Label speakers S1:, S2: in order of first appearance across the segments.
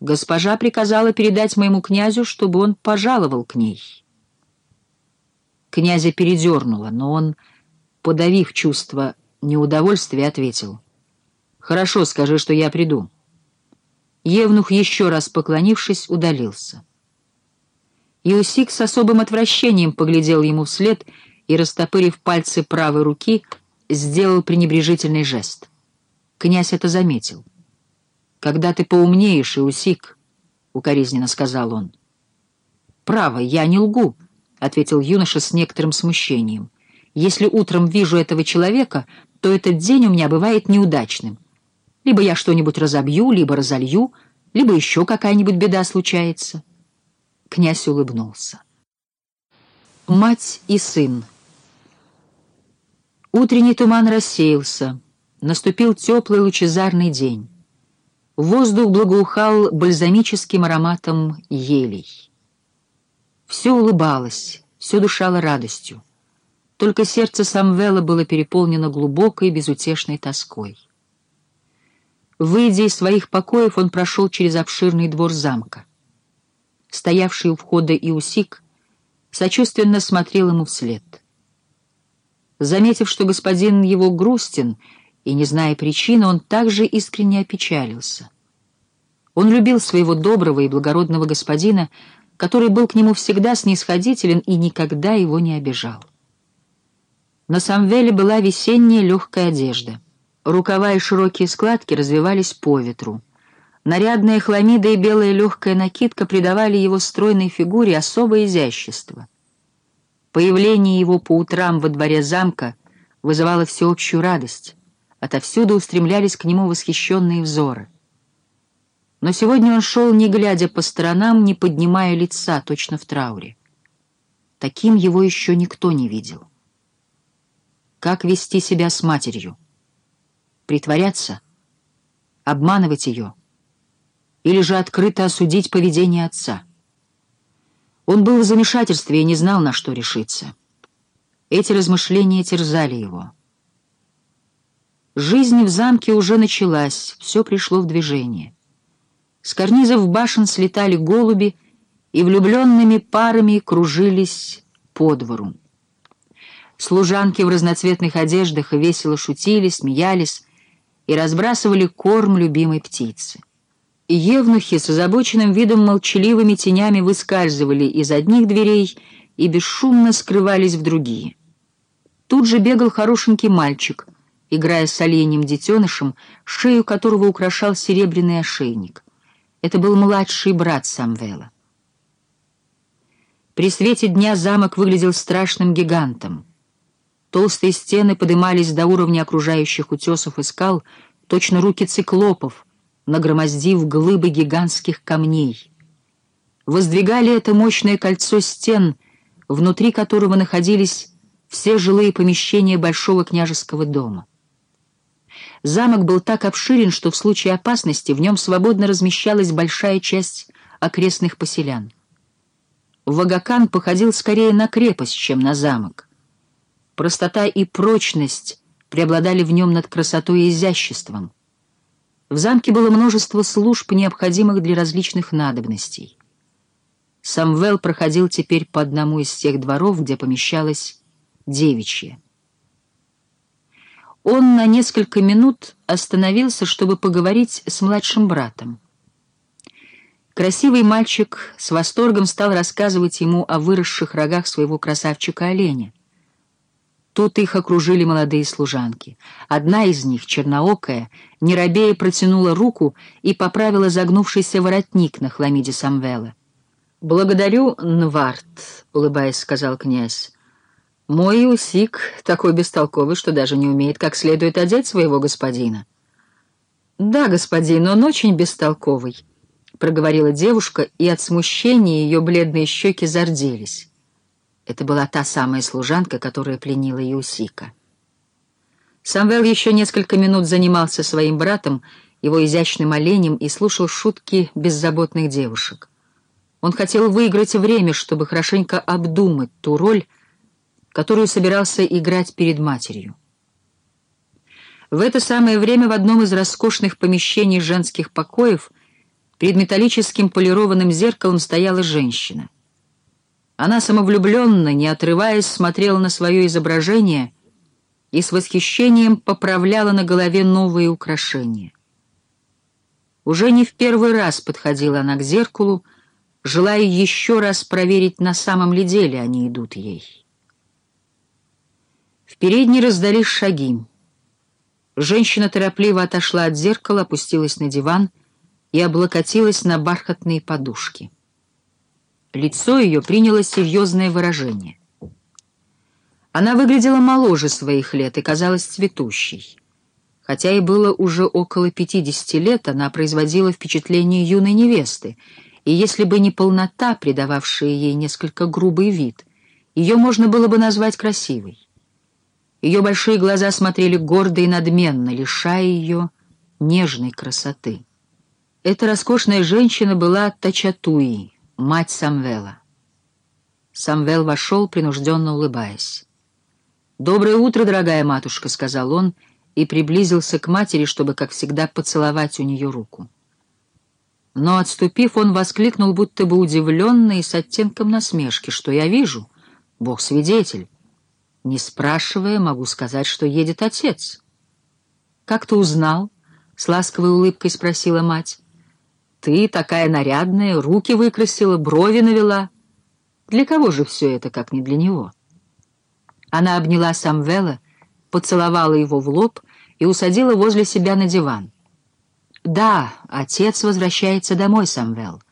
S1: Госпожа приказала передать моему князю, чтобы он пожаловал к ней. Князя передернуло, но он, подавив чувство неудовольствия, ответил. «Хорошо, скажи, что я приду». Евнух, еще раз поклонившись, удалился. Иосик с особым отвращением поглядел ему вслед и, растопырив пальцы правой руки, сделал пренебрежительный жест. Князь это заметил. «Когда ты поумнеешь, Иусик», — укоризненно сказал он. «Право, я не лгу», — ответил юноша с некоторым смущением. «Если утром вижу этого человека, то этот день у меня бывает неудачным. Либо я что-нибудь разобью, либо разолью, либо еще какая-нибудь беда случается». Князь улыбнулся. Мать и сын. Утренний туман рассеялся. Наступил теплый лучезарный день. Воздух благоухал бальзамическим ароматом елей. Все улыбалось, все дышало радостью. Только сердце Самвела было переполнено глубокой, безутешной тоской. Выйдя из своих покоев, он прошел через обширный двор замка. Стоявший у входа Иусик сочувственно смотрел ему вслед. Заметив, что господин его грустен, и, не зная причины, он также искренне опечалился. Он любил своего доброго и благородного господина, который был к нему всегда снисходителен и никогда его не обижал. На Самвеле была весенняя легкая одежда. Рукава и широкие складки развивались по ветру. Нарядная хламида и белая легкая накидка придавали его стройной фигуре особое изящество. Появление его по утрам во дворе замка вызывало всеобщую радость. Отовсюду устремлялись к нему восхищенные взоры. Но сегодня он шел, не глядя по сторонам, не поднимая лица, точно в трауре. Таким его еще никто не видел. Как вести себя с матерью? Притворяться? Обманывать ее? Или же открыто осудить поведение отца? Он был в замешательстве и не знал, на что решиться. Эти размышления терзали его. Жизнь в замке уже началась, все пришло в движение. С карнизов башен слетали голуби и влюбленными парами кружились по двору. Служанки в разноцветных одеждах весело шутили, смеялись и разбрасывали корм любимой птицы. Евнухи с озабоченным видом молчаливыми тенями выскальзывали из одних дверей и бесшумно скрывались в другие. Тут же бегал хорошенький мальчик — играя с оленем детенышем, шею которого украшал серебряный ошейник. Это был младший брат Самвела. При свете дня замок выглядел страшным гигантом. Толстые стены подымались до уровня окружающих утесов и скал, точно руки циклопов, нагромоздив глыбы гигантских камней. Воздвигали это мощное кольцо стен, внутри которого находились все жилые помещения большого княжеского дома. Замок был так обширен, что в случае опасности в нем свободно размещалась большая часть окрестных поселян. Вагакан походил скорее на крепость, чем на замок. Простота и прочность преобладали в нем над красотой и изяществом. В замке было множество служб, необходимых для различных надобностей. Самвел проходил теперь по одному из тех дворов, где помещалась девичья. Он на несколько минут остановился, чтобы поговорить с младшим братом. Красивый мальчик с восторгом стал рассказывать ему о выросших рогах своего красавчика-оленя. Тут их окружили молодые служанки. Одна из них, черноокая, неробея протянула руку и поправила загнувшийся воротник на хламиде Самвела. «Благодарю, Нвард», — улыбаясь, сказал князь. Мой усик такой бестолковый, что даже не умеет как следует одеть своего господина. «Да, господин, он очень бестолковый», — проговорила девушка, и от смущения ее бледные щеки зарделись. Это была та самая служанка, которая пленила Иусика. Самвел еще несколько минут занимался своим братом, его изящным оленем, и слушал шутки беззаботных девушек. Он хотел выиграть время, чтобы хорошенько обдумать ту роль, которую собирался играть перед матерью. В это самое время в одном из роскошных помещений женских покоев Перед металлическим полированным зеркалом стояла женщина. Она самовлюбленно, не отрываясь, смотрела на свое изображение и с восхищением поправляла на голове новые украшения. Уже не в первый раз подходила она к зеркалу, желая еще раз проверить, на самом ли деле они идут ей. Передней раздались шаги. Женщина торопливо отошла от зеркала, опустилась на диван и облокотилась на бархатные подушки. Лицо ее приняло серьезное выражение. Она выглядела моложе своих лет и казалась цветущей. Хотя и было уже около пятидесяти лет, она производила впечатление юной невесты, и если бы не полнота, придававшая ей несколько грубый вид, ее можно было бы назвать красивой. Ее большие глаза смотрели гордо и надменно, лишая ее нежной красоты. Эта роскошная женщина была Тачатуи, мать Самвела. Самвел вошел, принужденно улыбаясь. «Доброе утро, дорогая матушка», — сказал он, — и приблизился к матери, чтобы, как всегда, поцеловать у нее руку. Но, отступив, он воскликнул, будто бы удивленно и с оттенком насмешки, что я вижу, Бог свидетель. Не спрашивая, могу сказать, что едет отец. «Как ты узнал?» — с ласковой улыбкой спросила мать. «Ты такая нарядная, руки выкрасила, брови навела. Для кого же все это, как не для него?» Она обняла Самвела, поцеловала его в лоб и усадила возле себя на диван. «Да, отец возвращается домой, Самвел.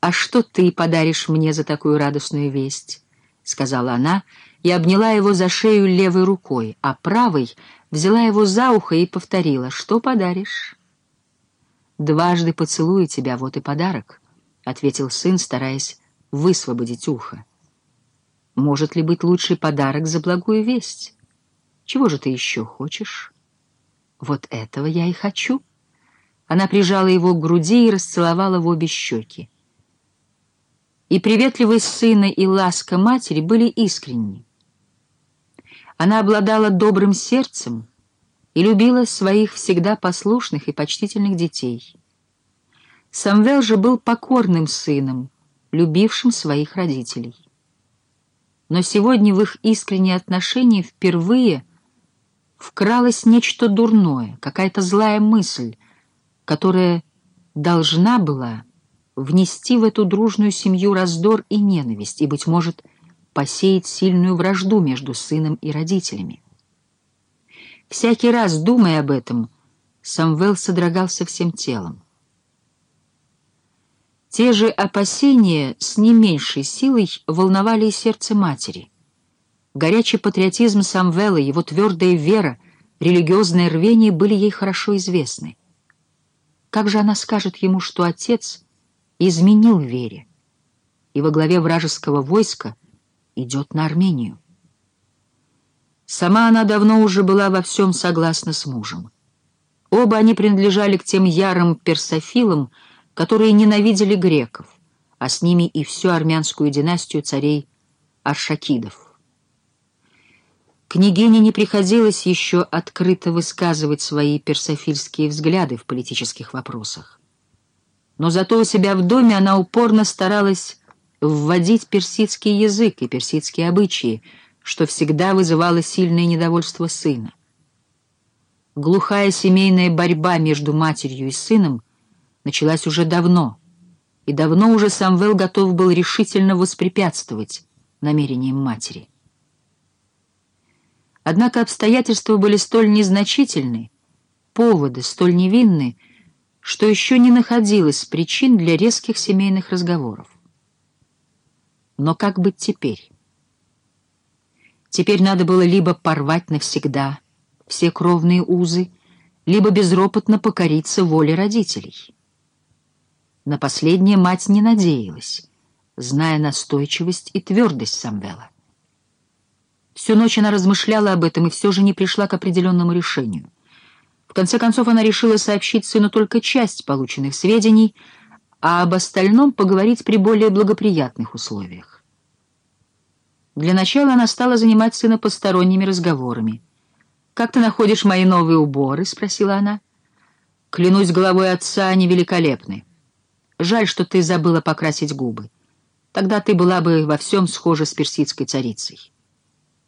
S1: А что ты подаришь мне за такую радостную весть?» — сказала она и обняла его за шею левой рукой, а правой взяла его за ухо и повторила, «Что подаришь?» «Дважды поцелую тебя, вот и подарок», — ответил сын, стараясь высвободить ухо. «Может ли быть лучший подарок за благую весть? Чего же ты еще хочешь?» Вот этого я и хочу. Она прижала его к груди и расцеловала в обе щеки. И приветливость сына и ласка матери были искренни. Она обладала добрым сердцем и любила своих всегда послушных и почтительных детей. Самвел же был покорным сыном, любившим своих родителей. Но сегодня в их искренние отношения впервые – вкралось нечто дурное, какая-то злая мысль, которая должна была внести в эту дружную семью раздор и ненависть и, быть может, посеять сильную вражду между сыном и родителями. Всякий раз, думая об этом, Самвел содрогался всем телом. Те же опасения с не меньшей силой волновали и сердце матери. Горячий патриотизм Самвела, его твердая вера, религиозное рвение были ей хорошо известны. Как же она скажет ему, что отец изменил вере, и во главе вражеского войска идет на Армению? Сама она давно уже была во всем согласна с мужем. Оба они принадлежали к тем ярым персофилам, которые ненавидели греков, а с ними и всю армянскую династию царей Аршакидов. Княгине не приходилось еще открыто высказывать свои персофильские взгляды в политических вопросах. Но зато у себя в доме она упорно старалась вводить персидский язык и персидские обычаи, что всегда вызывало сильное недовольство сына. Глухая семейная борьба между матерью и сыном началась уже давно, и давно уже Самвел готов был решительно воспрепятствовать намерениям матери. Однако обстоятельства были столь незначительны, поводы столь невинны, что еще не находилось причин для резких семейных разговоров. Но как быть теперь? Теперь надо было либо порвать навсегда все кровные узы, либо безропотно покориться воле родителей. На последнее мать не надеялась, зная настойчивость и твердость Самвела. Всю ночь она размышляла об этом и все же не пришла к определенному решению. В конце концов она решила сообщить сыну только часть полученных сведений, а об остальном поговорить при более благоприятных условиях. Для начала она стала занимать сына посторонними разговорами. «Как ты находишь мои новые уборы?» — спросила она. «Клянусь головой отца, они великолепны. Жаль, что ты забыла покрасить губы. Тогда ты была бы во всем схожа с персидской царицей.